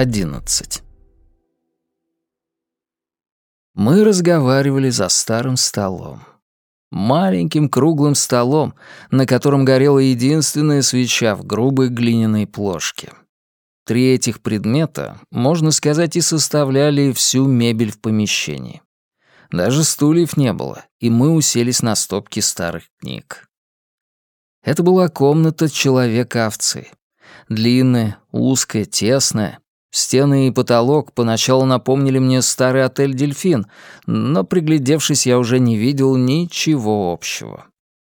11. Мы разговаривали за старым столом. Маленьким круглым столом, на котором горела единственная свеча в грубой глиняной плошке. Три этих предмета, можно сказать, и составляли всю мебель в помещении. Даже стульев не было, и мы уселись на стопки старых книг. Это была комната человека-овцы. Длинная, узкая, тесная. Стены и потолок поначалу напомнили мне старый отель «Дельфин», но, приглядевшись, я уже не видел ничего общего.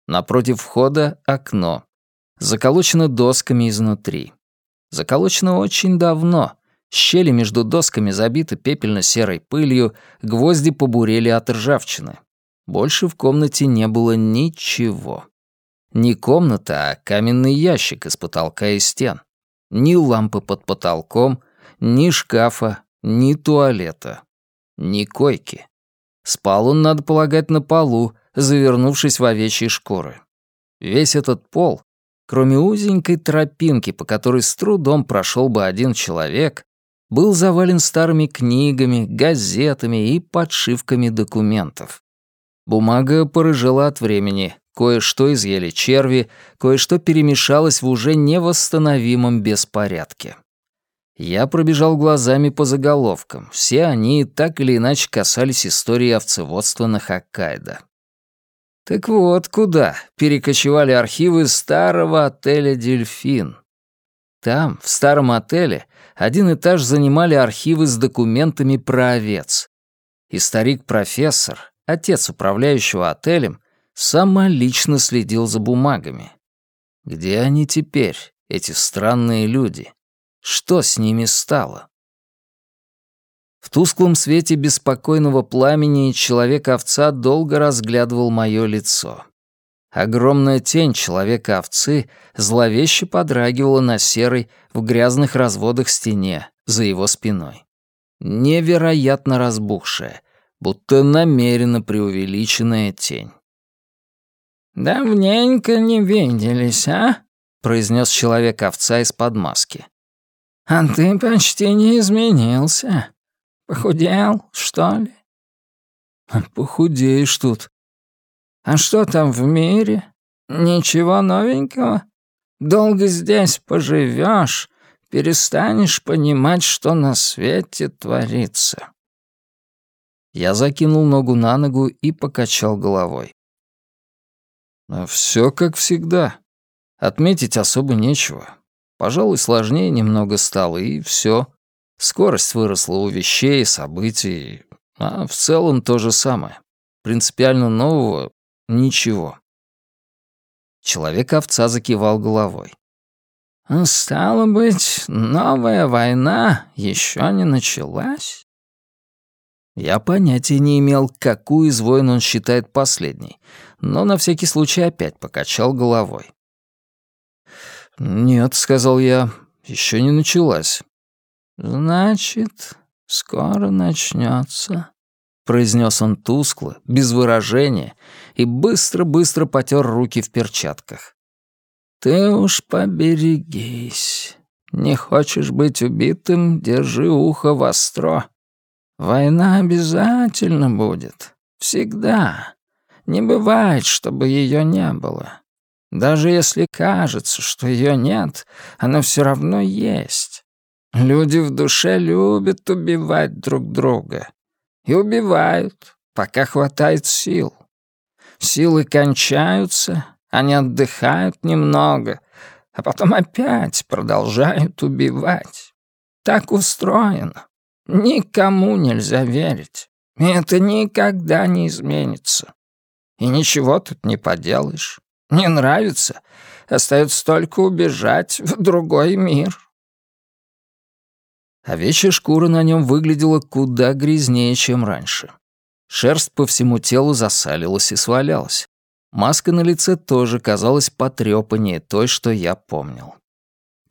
Напротив входа — окно. Заколочено досками изнутри. Заколочено очень давно. Щели между досками забиты пепельно-серой пылью, гвозди побурели от ржавчины. Больше в комнате не было ничего. Не комната, а каменный ящик из потолка и стен. Ни лампы под потолком, ни шкафа, ни туалета. Ни койки. Спал он, надо полагать, на полу, завернувшись в овечьи шкуры. Весь этот пол, кроме узенькой тропинки, по которой с трудом прошел бы один человек, был завален старыми книгами, газетами и подшивками документов. Бумага порыжела от времени, Кое-что изъели черви, кое-что перемешалось в уже невосстановимом беспорядке. Я пробежал глазами по заголовкам. Все они так или иначе касались истории овцеводства на Хоккайдо. Так вот, куда перекочевали архивы старого отеля «Дельфин». Там, в старом отеле, один этаж занимали архивы с документами про овец. И старик-профессор, отец управляющего отелем, самолично следил за бумагами. Где они теперь, эти странные люди? Что с ними стало? В тусклом свете беспокойного пламени человек-овца долго разглядывал мое лицо. Огромная тень человека-овцы зловеще подрагивала на серой, в грязных разводах стене, за его спиной. Невероятно разбухшая, будто намеренно преувеличенная тень. «Давненько не виделись, а?» — произнес человек-овца из-под маски. «А ты почти не изменился. Похудел, что ли?» «Похудеешь тут». «А что там в мире? Ничего новенького? Долго здесь поживешь, перестанешь понимать, что на свете творится». Я закинул ногу на ногу и покачал головой. А Все как всегда. Отметить особо нечего. Пожалуй, сложнее немного стало, и все. Скорость выросла у вещей, событий, а в целом то же самое. Принципиально нового — ничего. Человек-овца закивал головой. «Стало быть, новая война еще не началась?» Я понятия не имел, какую из войн он считает последней, но на всякий случай опять покачал головой. «Нет», — сказал я, — «еще не началась». «Значит, скоро начнется», — произнес он тускло, без выражения, и быстро-быстро потер руки в перчатках. «Ты уж поберегись. Не хочешь быть убитым, держи ухо востро. Война обязательно будет. Всегда. Не бывает, чтобы ее не было. Даже если кажется, что ее нет, она все равно есть. Люди в душе любят убивать друг друга. И убивают, пока хватает сил. Силы кончаются, они отдыхают немного, а потом опять продолжают убивать. Так устроено. Никому нельзя верить. И это никогда не изменится. И ничего тут не поделаешь. Не нравится? Остается только убежать в другой мир. Овечья шкура на нем выглядела куда грязнее, чем раньше. Шерсть по всему телу засалилась и свалялась. Маска на лице тоже казалась потрёпаннее той, что я помнил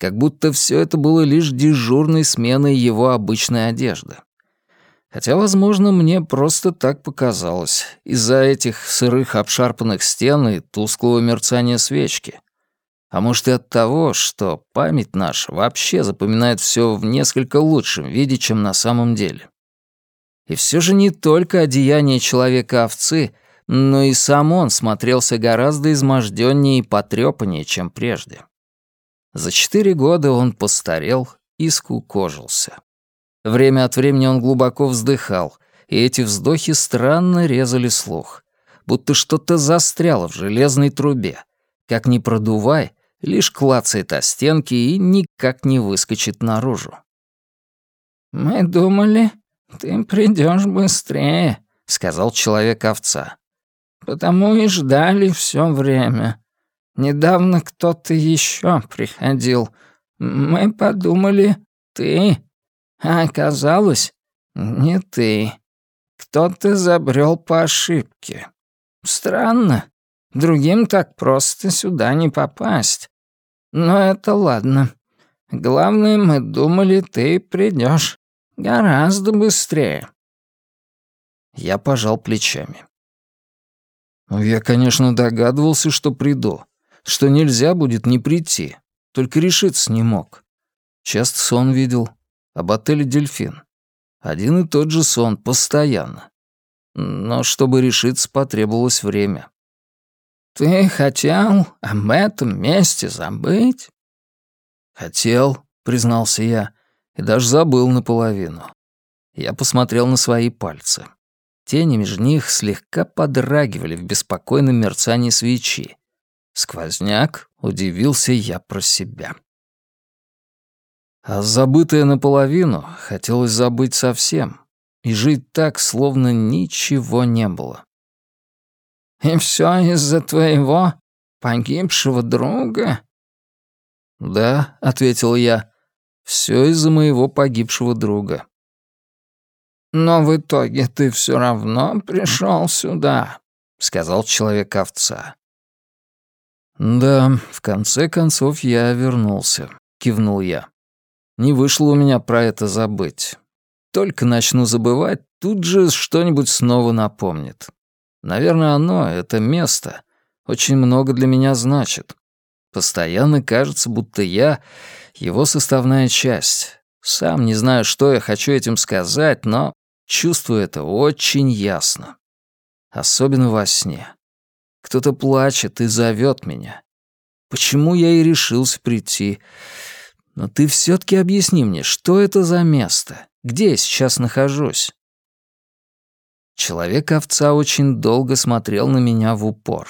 как будто все это было лишь дежурной сменой его обычной одежды. Хотя, возможно, мне просто так показалось, из-за этих сырых обшарпанных стен и тусклого мерцания свечки. А может и от того, что память наша вообще запоминает все в несколько лучшем виде, чем на самом деле. И все же не только одеяние человека-овцы, но и сам он смотрелся гораздо измождённее и потрёпаннее, чем прежде. За четыре года он постарел и скукожился. Время от времени он глубоко вздыхал, и эти вздохи странно резали слух, будто что-то застряло в железной трубе. Как ни продувай, лишь клацает о стенки и никак не выскочит наружу. «Мы думали, ты придешь быстрее», — сказал человек-овца. «Потому и ждали все время. Недавно кто-то еще приходил. Мы подумали, ты. А оказалось, не ты. Кто-то забрел по ошибке. Странно. Другим так просто сюда не попасть. Но это ладно. Главное, мы думали, ты придешь гораздо быстрее. Я пожал плечами. Я, конечно, догадывался, что приду, что нельзя будет не прийти, только решиться не мог. Часто сон видел, об отеле «Дельфин». Один и тот же сон, постоянно. Но чтобы решиться, потребовалось время. «Ты хотел об этом месте забыть?» «Хотел», — признался я, и даже забыл наполовину. Я посмотрел на свои пальцы. Тени между них слегка подрагивали в беспокойном мерцании свечи. Сквозняк, удивился я про себя. А забытое наполовину хотелось забыть совсем и жить так, словно ничего не было. «И все из-за твоего погибшего друга?» «Да», — ответил я, — «все из-за моего погибшего друга». «Но в итоге ты все равно пришел сюда», — сказал человек-овца. «Да, в конце концов я вернулся», — кивнул я. Не вышло у меня про это забыть. Только начну забывать, тут же что-нибудь снова напомнит. Наверное, оно, это место, очень много для меня значит. Постоянно кажется, будто я — его составная часть. Сам не знаю, что я хочу этим сказать, но чувствую это очень ясно. Особенно во сне. Кто-то плачет и зовет меня. Почему я и решился прийти? Но ты все-таки объясни мне, что это за место? Где я сейчас нахожусь?» Человек-овца очень долго смотрел на меня в упор,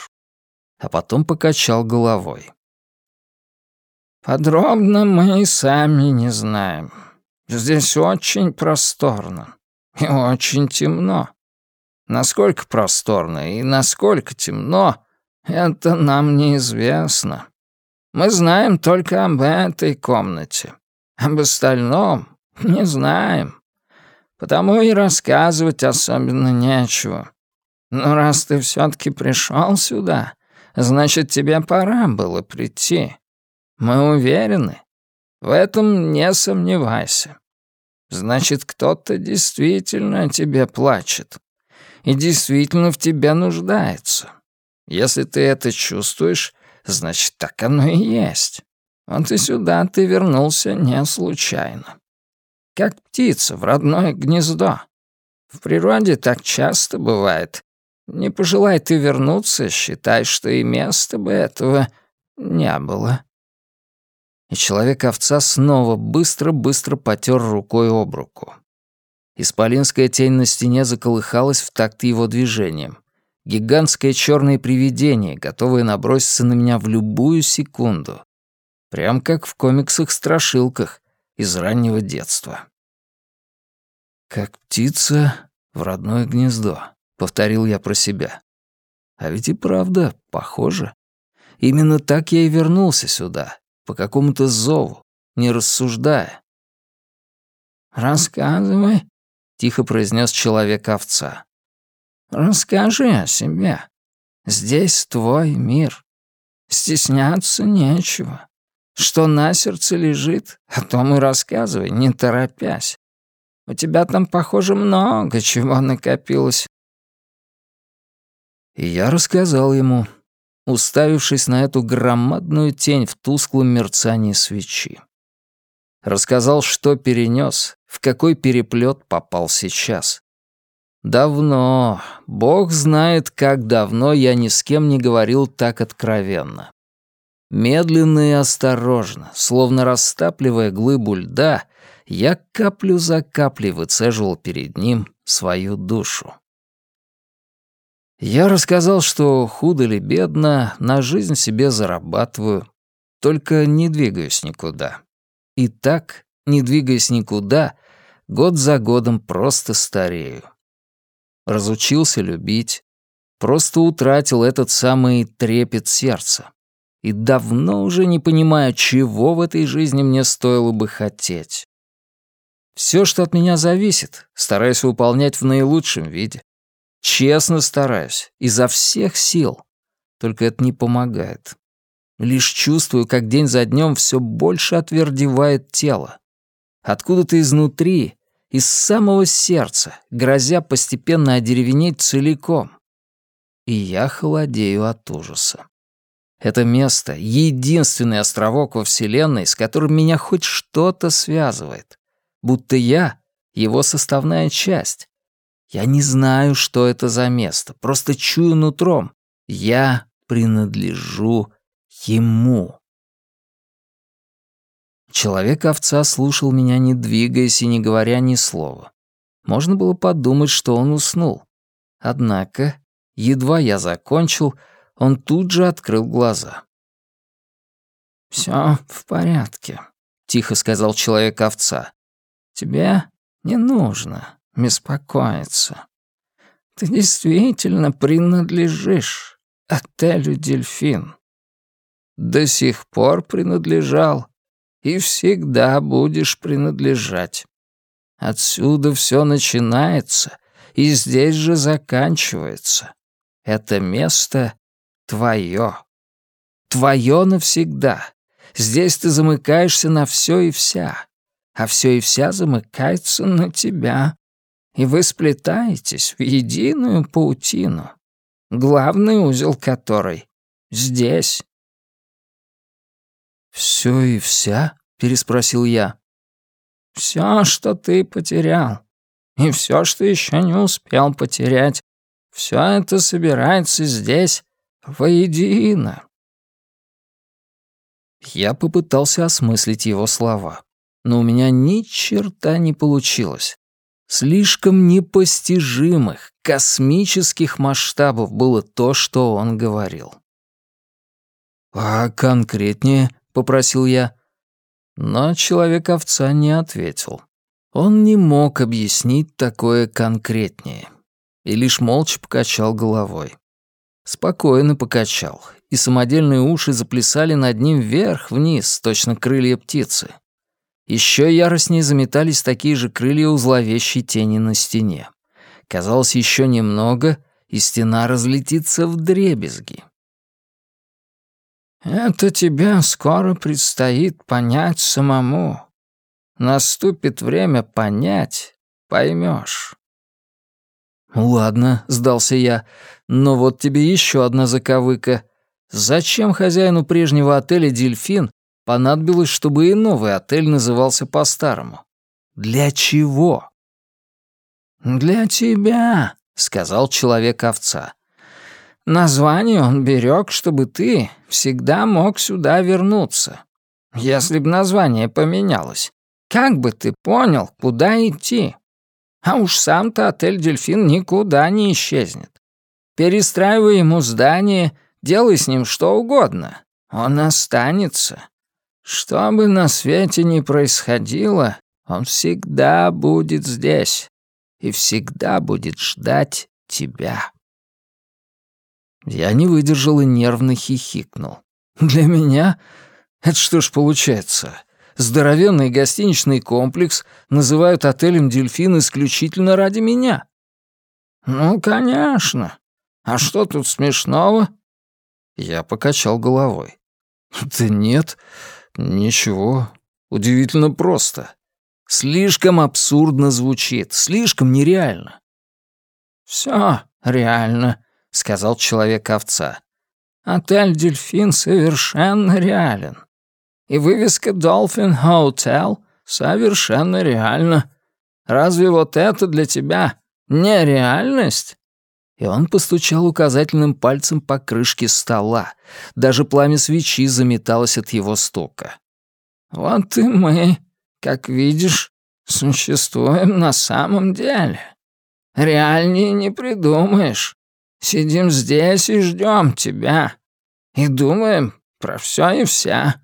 а потом покачал головой. «Подробно мы и сами не знаем. Здесь очень просторно и очень темно. Насколько просторно и насколько темно, это нам неизвестно. Мы знаем только об этой комнате. Об остальном не знаем. Потому и рассказывать особенно нечего. Но раз ты все-таки пришел сюда, значит, тебе пора было прийти. Мы уверены. В этом не сомневайся. Значит, кто-то действительно о тебе плачет. И действительно в тебе нуждается. Если ты это чувствуешь, Значит, так оно и есть. Вот и сюда ты вернулся не случайно. Как птица в родное гнездо. В природе так часто бывает. Не пожелай ты вернуться, считай, что и места бы этого не было. И человек-овца снова быстро-быстро потер рукой об руку. Исполинская тень на стене заколыхалась в такт его движением. Гигантское черное привидение, готовое наброситься на меня в любую секунду. Прям как в комиксах-страшилках из раннего детства. «Как птица в родное гнездо», — повторил я про себя. А ведь и правда, похоже. Именно так я и вернулся сюда, по какому-то зову, не рассуждая. «Рассказывай», — тихо произнес человек-овца. Расскажи о себе. Здесь твой мир. Стесняться нечего. Что на сердце лежит, о том и рассказывай, не торопясь. У тебя там, похоже, много чего накопилось. И я рассказал ему. уставившись на эту громадную тень в тусклом мерцании свечи. Рассказал, что перенес, в какой переплет попал сейчас. Давно, бог знает, как давно я ни с кем не говорил так откровенно. Медленно и осторожно, словно растапливая глыбу льда, я каплю за каплей выцеживал перед ним свою душу. Я рассказал, что худо ли бедно, на жизнь себе зарабатываю, только не двигаюсь никуда. И так, не двигаясь никуда, год за годом просто старею. Разучился любить, просто утратил этот самый трепет сердца. И давно уже не понимаю, чего в этой жизни мне стоило бы хотеть. Все, что от меня зависит, стараюсь выполнять в наилучшем виде. Честно стараюсь, изо всех сил. Только это не помогает. Лишь чувствую, как день за днем все больше отвердевает тело. Откуда-то изнутри, из самого сердца, грозя постепенно одеревенеть целиком. И я холодею от ужаса. Это место — единственный островок во Вселенной, с которым меня хоть что-то связывает. Будто я — его составная часть. Я не знаю, что это за место, просто чую нутром. Я принадлежу ему. Человек-овца слушал меня, не двигаясь и не говоря ни слова. Можно было подумать, что он уснул. Однако, едва я закончил, он тут же открыл глаза. «Всё в порядке», — тихо сказал человек-овца. «Тебе не нужно беспокоиться. Ты действительно принадлежишь отелю «Дельфин». До сих пор принадлежал и всегда будешь принадлежать. Отсюда все начинается и здесь же заканчивается. Это место твое. Твое навсегда. Здесь ты замыкаешься на все и вся, а все и вся замыкается на тебя. И вы сплетаетесь в единую паутину, главный узел которой здесь. «Все и вся?» — переспросил я. «Все, что ты потерял, и все, что еще не успел потерять, все это собирается здесь воедино». Я попытался осмыслить его слова, но у меня ни черта не получилось. Слишком непостижимых, космических масштабов было то, что он говорил. «А конкретнее?» Попросил я. Но человек-овца не ответил. Он не мог объяснить такое конкретнее. И лишь молча покачал головой. Спокойно покачал, и самодельные уши заплясали над ним вверх-вниз, точно крылья птицы. Еще яростнее заметались такие же крылья у зловещей тени на стене. Казалось, еще немного, и стена разлетится в дребезги. Это тебе скоро предстоит понять самому. Наступит время понять, поймешь. «Ладно», — сдался я, — «но вот тебе еще одна заковыка. Зачем хозяину прежнего отеля «Дельфин» понадобилось, чтобы и новый отель назывался по-старому? Для чего?» «Для тебя», — сказал человек-овца. Название он берег, чтобы ты всегда мог сюда вернуться. Если бы название поменялось, как бы ты понял, куда идти? А уж сам-то отель «Дельфин» никуда не исчезнет. Перестраивай ему здание, делай с ним что угодно. Он останется. Что бы на свете ни происходило, он всегда будет здесь и всегда будет ждать тебя. Я не выдержал и нервно хихикнул. Для меня? Это что ж получается? Здоровенный гостиничный комплекс называют отелем «Дельфин» исключительно ради меня? Ну, конечно. А что тут смешного? Я покачал головой. Да нет, ничего. Удивительно просто. Слишком абсурдно звучит, слишком нереально. Все реально, сказал человек-овца. Отель «Дельфин» совершенно реален. И вывеска «Dolphin Hotel» совершенно реальна. Разве вот это для тебя не реальность?» И он постучал указательным пальцем по крышке стола. Даже пламя свечи заметалось от его стука. «Вот и мы, как видишь, существуем на самом деле. Реальнее не придумаешь. Сидим здесь и ждем тебя. И думаем про все и вся.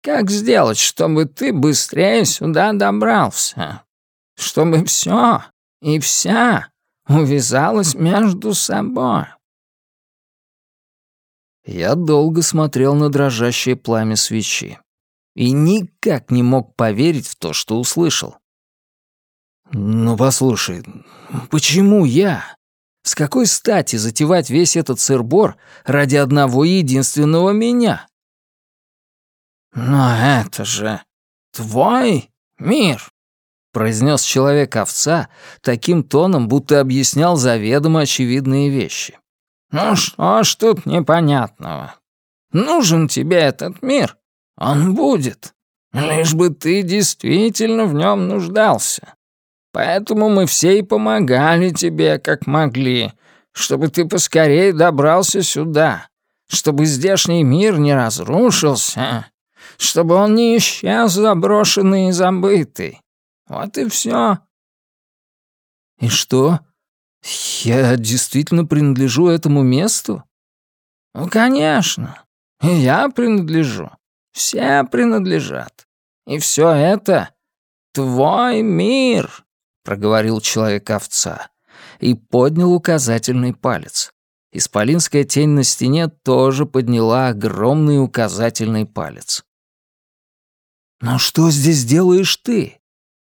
Как сделать, чтобы ты быстрее сюда добрался? Чтобы все и вся увязалось между собой. Я долго смотрел на дрожащее пламя свечи и никак не мог поверить в то, что услышал. «Ну, послушай, почему я? С какой стати затевать весь этот сырбор ради одного единственного меня?» «Но это же твой мир!» — произнес человек-овца таким тоном, будто объяснял заведомо очевидные вещи. «Ну что ж тут непонятного? Нужен тебе этот мир? Он будет, лишь бы ты действительно в нем нуждался. Поэтому мы все и помогали тебе, как могли, чтобы ты поскорее добрался сюда, чтобы здешний мир не разрушился, чтобы он не исчез заброшенный и забытый. Вот и все. И что? Я действительно принадлежу этому месту? Ну, конечно. И я принадлежу. Все принадлежат. И все это твой мир, проговорил человек-овца и поднял указательный палец. Исполинская тень на стене тоже подняла огромный указательный палец. «Но что здесь делаешь ты?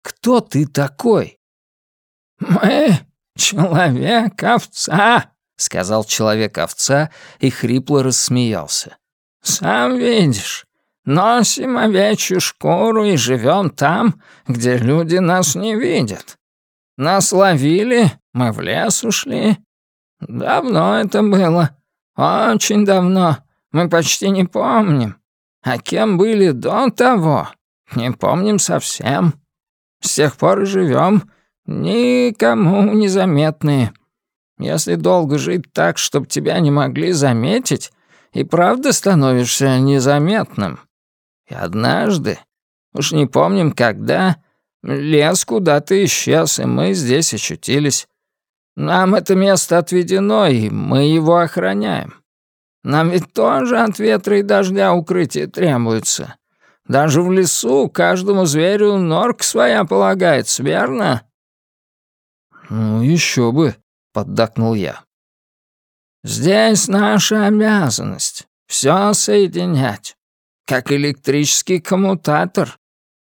Кто ты такой?» «Мы человек-овца», — сказал человек-овца и хрипло рассмеялся. «Сам видишь, носим овечью шкуру и живем там, где люди нас не видят. Нас ловили, мы в лес ушли. Давно это было, очень давно, мы почти не помним. А кем были до того, не помним совсем. С тех пор и живем, никому незаметные. Если долго жить так, чтобы тебя не могли заметить, и правда становишься незаметным. И однажды, уж не помним когда, лес куда-то исчез, и мы здесь очутились. Нам это место отведено, и мы его охраняем. Нам ведь тоже от ветра и дождя укрытие требуется. Даже в лесу каждому зверю норка своя полагается, верно?» «Ну, еще бы», — поддакнул я. «Здесь наша обязанность — все соединять, как электрический коммутатор.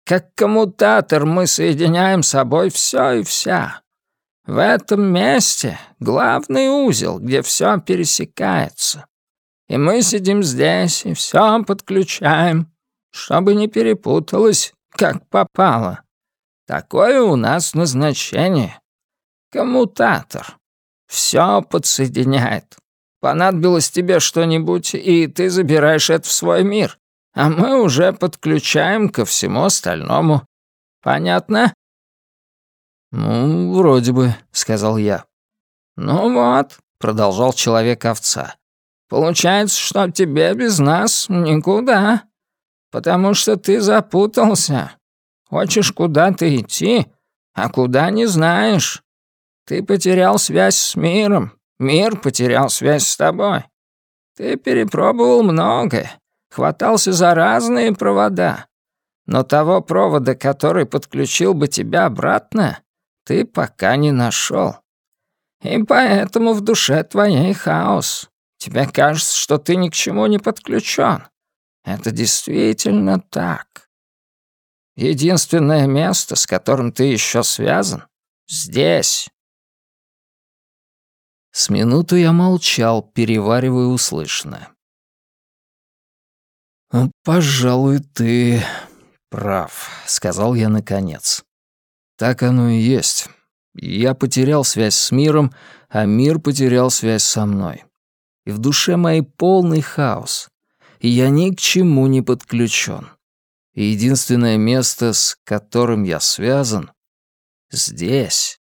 Как коммутатор мы соединяем с собой все и вся. В этом месте главный узел, где все пересекается. И мы сидим здесь и все подключаем, чтобы не перепуталось, как попало. Такое у нас назначение. Коммутатор. Все подсоединяет. Понадобилось тебе что-нибудь, и ты забираешь это в свой мир, а мы уже подключаем ко всему остальному. Понятно? «Ну, вроде бы», — сказал я. «Ну вот», — продолжал человек-овца. Получается, что тебе без нас никуда. Потому что ты запутался. Хочешь куда-то идти, а куда не знаешь. Ты потерял связь с миром, мир потерял связь с тобой. Ты перепробовал многое, хватался за разные провода. Но того провода, который подключил бы тебя обратно, ты пока не нашел. И поэтому в душе твоей хаос. Тебе кажется, что ты ни к чему не подключен. Это действительно так. Единственное место, с которым ты еще связан, здесь. С минуту я молчал, переваривая услышанное. «Пожалуй, ты прав», — сказал я наконец. «Так оно и есть. Я потерял связь с миром, а мир потерял связь со мной. и в душе моей полный хаос, и я ни к чему не подключен. И единственное место, с которым я связан, здесь.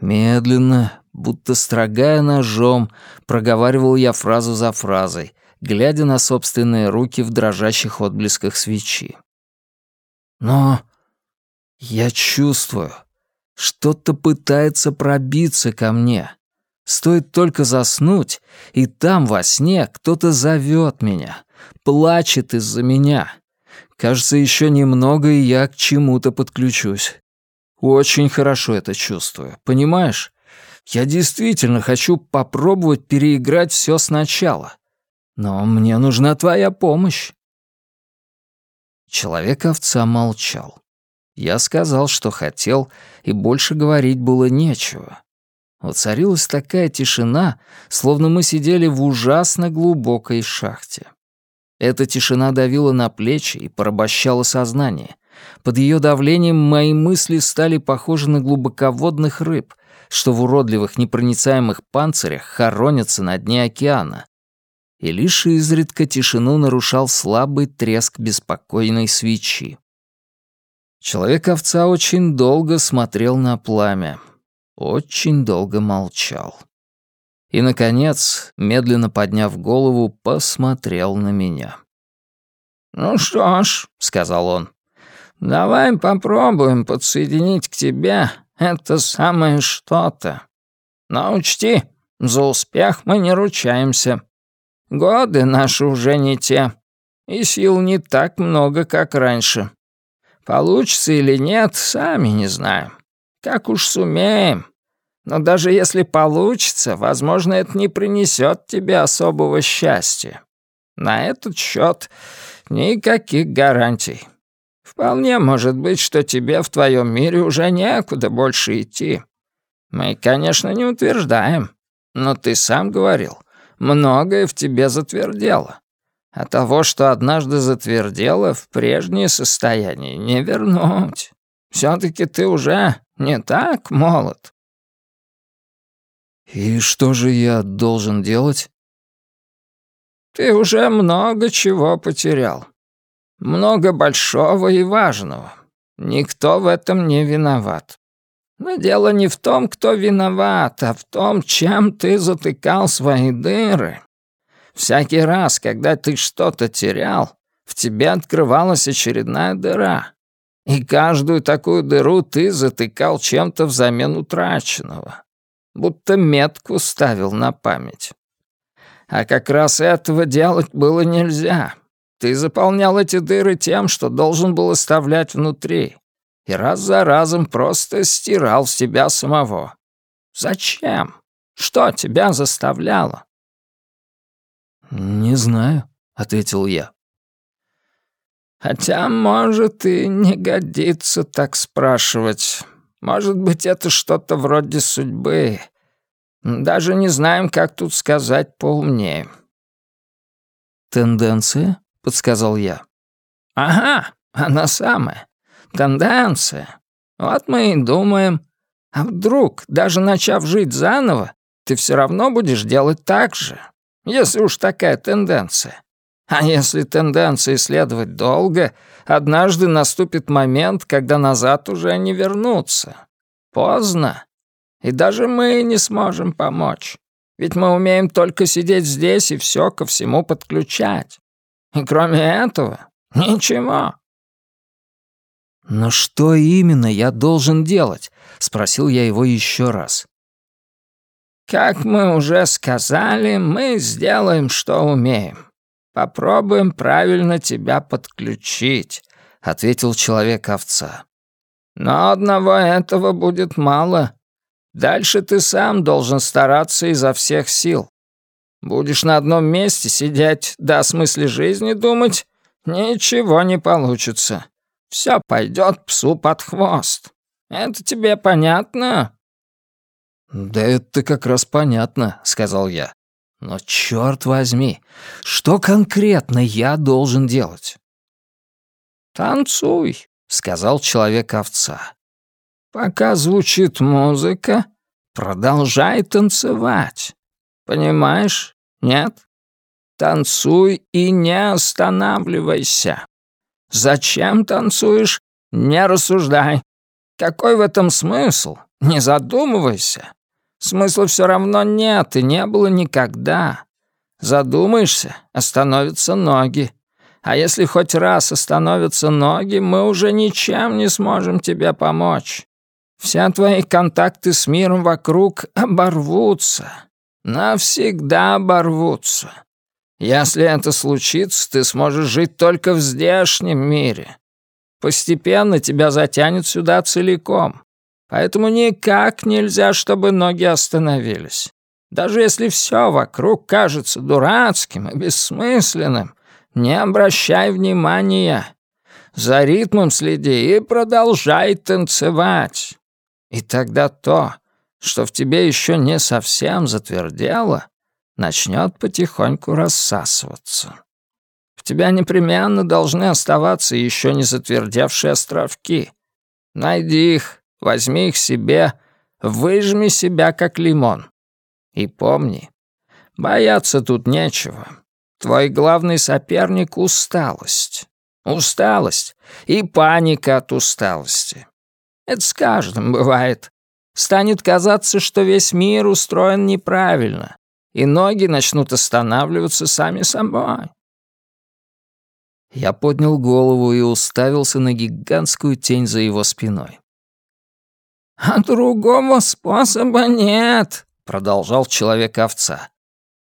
Медленно, будто строгая ножом, проговаривал я фразу за фразой, глядя на собственные руки в дрожащих отблесках свечи. Но я чувствую, что-то пытается пробиться ко мне. Стоит только заснуть, и там во сне кто-то зовет меня, плачет из-за меня. Кажется, еще немного, и я к чему-то подключусь. Очень хорошо это чувствую, понимаешь? Я действительно хочу попробовать переиграть все сначала. Но мне нужна твоя помощь. Человек-овца молчал. Я сказал, что хотел, и больше говорить было нечего. Воцарилась такая тишина, словно мы сидели в ужасно глубокой шахте. Эта тишина давила на плечи и порабощала сознание. Под ее давлением мои мысли стали похожи на глубоководных рыб, что в уродливых непроницаемых панцирях хоронятся на дне океана. И лишь изредка тишину нарушал слабый треск беспокойной свечи. Человек-овца очень долго смотрел на пламя, очень долго молчал. И, наконец, медленно подняв голову, посмотрел на меня. «Ну что ж», — сказал он, — «давай попробуем подсоединить к тебе это самое что-то. Но учти, за успех мы не ручаемся. Годы наши уже не те, и сил не так много, как раньше. Получится или нет, сами не знаем. Как уж сумеем. Но даже если получится, возможно, это не принесет тебе особого счастья. На этот счет никаких гарантий. Вполне может быть, что тебе в твоем мире уже некуда больше идти. Мы, конечно, не утверждаем, но ты сам говорил, многое в тебе затвердело. А того, что однажды затвердело, в прежнее состояние не вернуть. Все-таки ты уже не так молод. И что же я должен делать? Ты уже много чего потерял. Много большого и важного. Никто в этом не виноват. Но дело не в том, кто виноват, а в том, чем ты затыкал свои дыры. Всякий раз, когда ты что-то терял, в тебе открывалась очередная дыра. И каждую такую дыру ты затыкал чем-то взамен утраченного. Будто метку ставил на память. А как раз этого делать было нельзя. Ты заполнял эти дыры тем, что должен был оставлять внутри. И раз за разом просто стирал себя самого. Зачем? Что тебя заставляло? «Не знаю», — ответил я. «Хотя, может, и не годится так спрашивать. Может быть, это что-то вроде судьбы. Даже не знаем, как тут сказать поумнее». «Тенденция?» — подсказал я. «Ага, она самая. Тенденция. Вот мы и думаем. А вдруг, даже начав жить заново, ты все равно будешь делать так же?» если уж такая тенденция. А если тенденции следовать долго, однажды наступит момент, когда назад уже не вернуться. Поздно. И даже мы не сможем помочь. Ведь мы умеем только сидеть здесь и все ко всему подключать. И кроме этого, ничего. «Но что именно я должен делать?» — спросил я его еще раз. Как мы уже сказали, мы сделаем, что умеем. Попробуем правильно тебя подключить, ответил человек-овца. Но одного этого будет мало. Дальше ты сам должен стараться изо всех сил. Будешь на одном месте сидеть, да о смысле жизни думать, ничего не получится. Все пойдет псу под хвост. Это тебе понятно?» «Да это как раз понятно», — сказал я. «Но черт возьми, что конкретно я должен делать?» «Танцуй», — сказал человек-овца. «Пока звучит музыка, продолжай танцевать. Понимаешь? Нет? Танцуй и не останавливайся. Зачем танцуешь? Не рассуждай. Какой в этом смысл? Не задумывайся. Смысла все равно нет и не было никогда. Задумаешься, остановятся ноги. А если хоть раз остановятся ноги, мы уже ничем не сможем тебе помочь. Все твои контакты с миром вокруг оборвутся. Навсегда оборвутся. Если это случится, ты сможешь жить только в здешнем мире. Постепенно тебя затянет сюда целиком. Поэтому никак нельзя, чтобы ноги остановились. Даже если все вокруг кажется дурацким и бессмысленным, не обращай внимания. За ритмом следи и продолжай танцевать. И тогда то, что в тебе еще не совсем затвердело, начнет потихоньку рассасываться. В тебя непременно должны оставаться еще не затвердевшие островки. Найди их, возьми их себе, выжми себя как лимон. И помни, бояться тут нечего. Твой главный соперник — усталость. Усталость и паника от усталости. Это с каждым бывает. Станет казаться, что весь мир устроен неправильно, и ноги начнут останавливаться сами собой. Я поднял голову и уставился на гигантскую тень за его спиной. «А другого способа нет», — продолжал человек-овца.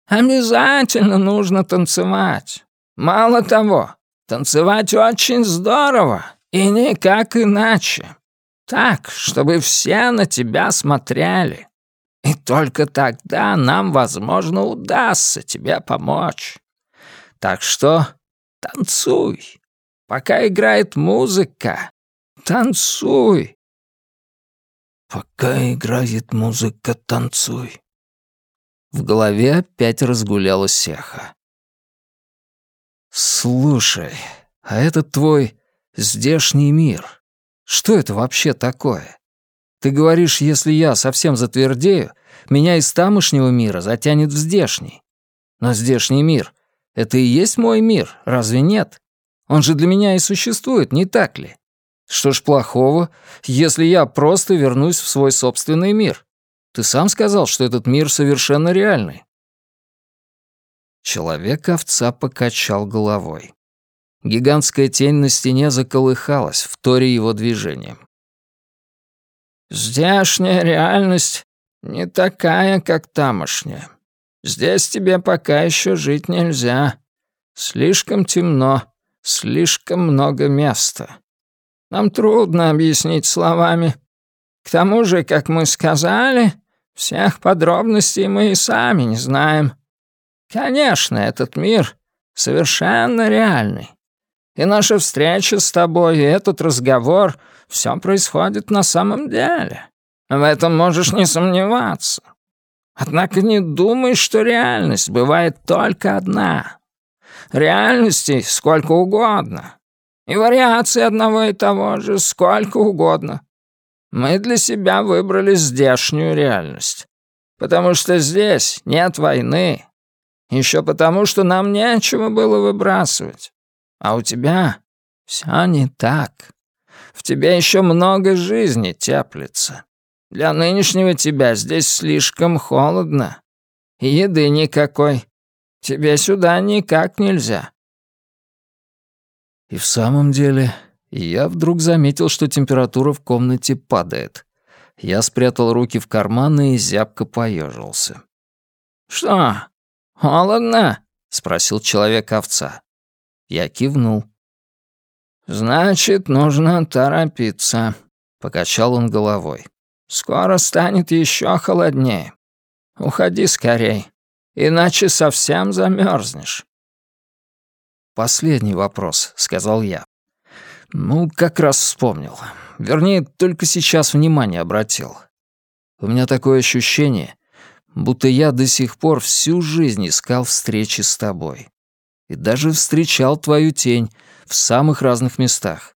«Обязательно нужно танцевать. Мало того, танцевать очень здорово, и никак иначе. Так, чтобы все на тебя смотрели. Только тогда нам, возможно, удастся тебе помочь. Так что танцуй. Пока играет музыка, танцуй. Пока играет музыка, танцуй. В голове опять разгулялась эхо. «Слушай, а этот твой здешний мир, что это вообще такое? Ты говоришь, если я совсем затвердею, меня из тамошнего мира затянет в здешний. Но здешний мир — это и есть мой мир, разве нет? Он же для меня и существует, не так ли? Что ж плохого, если я просто вернусь в свой собственный мир? Ты сам сказал, что этот мир совершенно реальный. Человек-овца покачал головой. Гигантская тень на стене заколыхалась, вторя его движением. «Здешняя реальность не такая, как тамошняя. Здесь тебе пока еще жить нельзя. Слишком темно, слишком много места. Нам трудно объяснить словами. К тому же, как мы сказали, всех подробностей мы и сами не знаем. Конечно, этот мир совершенно реальный. И наша встреча с тобой, и этот разговор — все происходит на самом деле. В этом можешь не сомневаться. Однако не думай, что реальность бывает только одна. Реальностей сколько угодно. И вариаций одного и того же сколько угодно. Мы для себя выбрали здешнюю реальность. Потому что здесь нет войны. Еще потому, что нам нечего было выбрасывать. А у тебя все не так. В тебе еще много жизни теплится. Для нынешнего тебя здесь слишком холодно. Еды никакой. Тебе сюда никак нельзя». И в самом деле, я вдруг заметил, что температура в комнате падает. Я спрятал руки в карманы и зябко поежился. «Что, холодно?» — спросил человек-овца. Я кивнул. «Значит, нужно торопиться», — покачал он головой. «Скоро станет еще холоднее. Уходи скорей, иначе совсем замерзнешь». «Последний вопрос», — сказал я. «Ну, как раз вспомнил. Вернее, только сейчас внимание обратил. У меня такое ощущение, будто я до сих пор всю жизнь искал встречи с тобой. И даже встречал твою тень, в самых разных местах.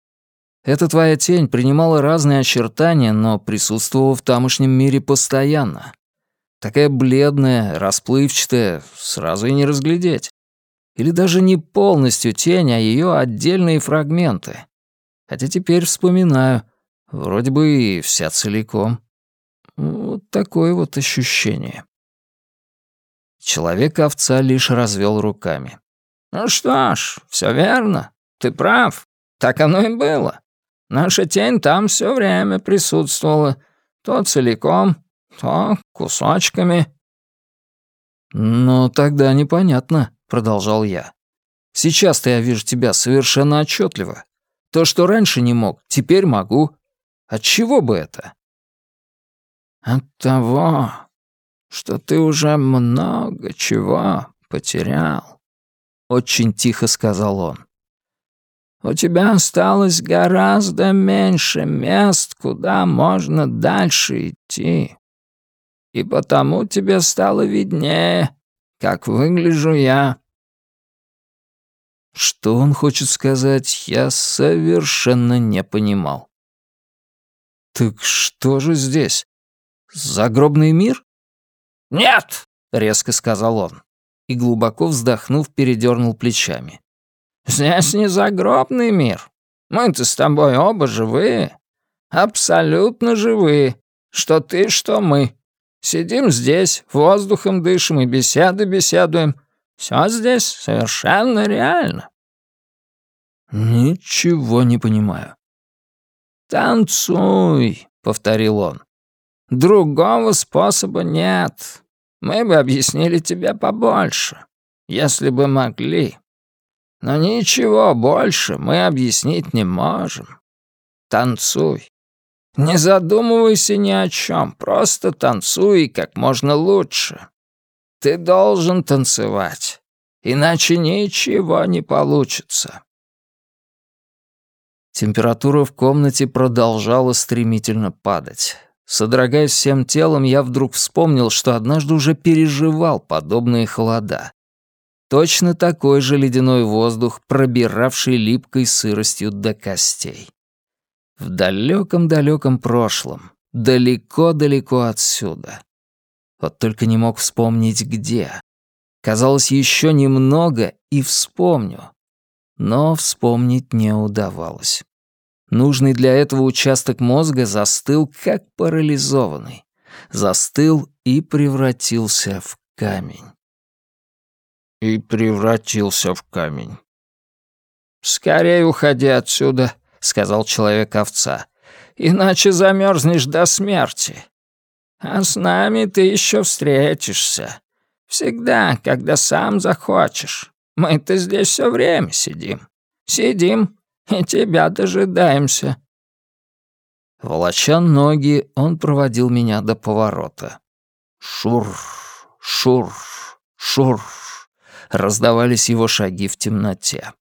Эта твоя тень принимала разные очертания, но присутствовала в тамошнем мире постоянно. Такая бледная, расплывчатая, сразу и не разглядеть. Или даже не полностью тень, а ее отдельные фрагменты. Хотя теперь вспоминаю, вроде бы и вся целиком. Вот такое вот ощущение. Человек-овца лишь развел руками. «Ну что ж, все верно. Ты прав. Так оно и было. Наша тень там все время присутствовала. То целиком, то кусочками». «Но тогда непонятно», — продолжал я. «Сейчас-то я вижу тебя совершенно отчетливо. То, что раньше не мог, теперь могу. От чего бы это?» «От того, что ты уже много чего потерял», — очень тихо сказал он. «У тебя осталось гораздо меньше мест, куда можно дальше идти и потому тебе стало виднее, как выгляжу я». Что он хочет сказать, я совершенно не понимал. «Так что же здесь? Загробный мир?» «Нет!» — резко сказал он. И, глубоко вздохнув, передернул плечами. «Здесь не загробный мир. Мы-то с тобой оба живые. Абсолютно живые. Что ты, что мы. Сидим здесь, воздухом дышим и беседы беседуем. Все здесь совершенно реально». «Ничего не понимаю». «Танцуй», — повторил он. «Другого способа нет. Мы бы объяснили тебе побольше, если бы могли. Но ничего больше мы объяснить не можем. Танцуй. Не задумывайся ни о чем, просто танцуй как можно лучше. Ты должен танцевать, иначе ничего не получится. Температура в комнате продолжала стремительно падать. Содрогаясь всем телом, я вдруг вспомнил, что однажды уже переживал подобные холода. Точно такой же ледяной воздух, пробиравший липкой сыростью до костей. В далеком-далеком прошлом, далеко-далеко отсюда. Вот только не мог вспомнить, где. Казалось, еще немного и вспомню. Но вспомнить не удавалось. Нужный для этого участок мозга застыл, как парализованный. Застыл и превратился в камень. И превратился в камень. «Скорее уходи отсюда», — сказал человек-овца. «Иначе замерзнешь до смерти. А с нами ты еще встретишься. Всегда, когда сам захочешь. Мы-то здесь все время сидим. Сидим и тебя дожидаемся». Волоча ноги, он проводил меня до поворота. Шур, шур, шур. Раздавались его шаги в темноте.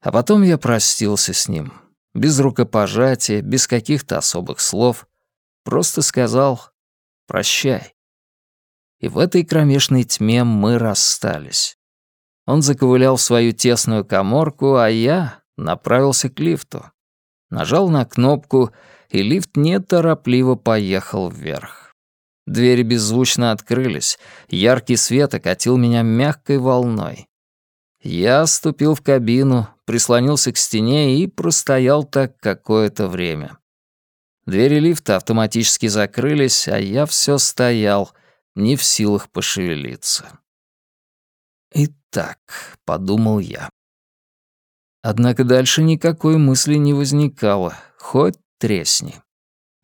А потом я простился с ним. Без рукопожатия, без каких-то особых слов. Просто сказал «прощай». И в этой кромешной тьме мы расстались. Он заковылял в свою тесную коморку, а я направился к лифту. Нажал на кнопку, и лифт неторопливо поехал вверх. Двери беззвучно открылись, яркий свет окатил меня мягкой волной. Я ступил в кабину, прислонился к стене и простоял так какое-то время. Двери лифта автоматически закрылись, а я все стоял, не в силах пошевелиться. «Итак», — подумал я. Однако дальше никакой мысли не возникало, хоть тресни.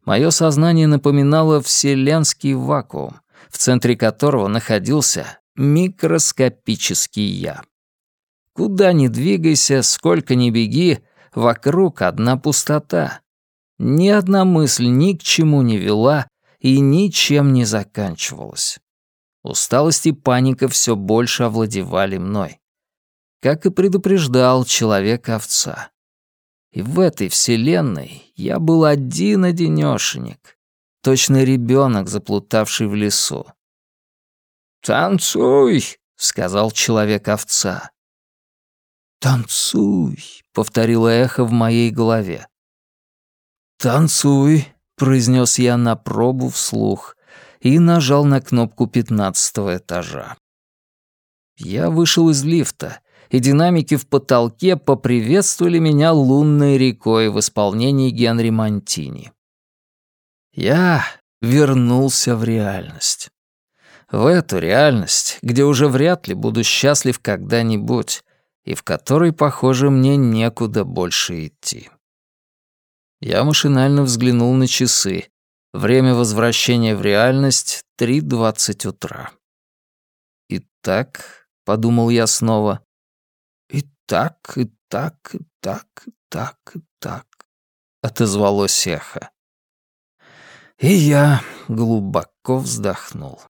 Мое сознание напоминало вселенский вакуум, в центре которого находился микроскопический я. Куда ни двигайся, сколько ни беги, вокруг одна пустота. Ни одна мысль ни к чему не вела и ничем не заканчивалась. Усталость и паника все больше овладевали мной. Как и предупреждал человек-овца. И в этой вселенной я был один-одинёшенек, точно ребенок, заплутавший в лесу. «Танцуй!» — сказал человек-овца. «Танцуй», — повторило эхо в моей голове. «Танцуй», — произнес я на пробу вслух, и нажал на кнопку пятнадцатого этажа. Я вышел из лифта, и динамики в потолке поприветствовали меня лунной рекой в исполнении Генри Монтини. Я вернулся в реальность. В эту реальность, где уже вряд ли буду счастлив когда-нибудь, и в которой, похоже, мне некуда больше идти. Я машинально взглянул на часы. Время возвращения в реальность — 3.20 утра. «Итак», — подумал я снова, — «и так, и так, и так, и так, и так», — отозвалось эхо. И я глубоко вздохнул.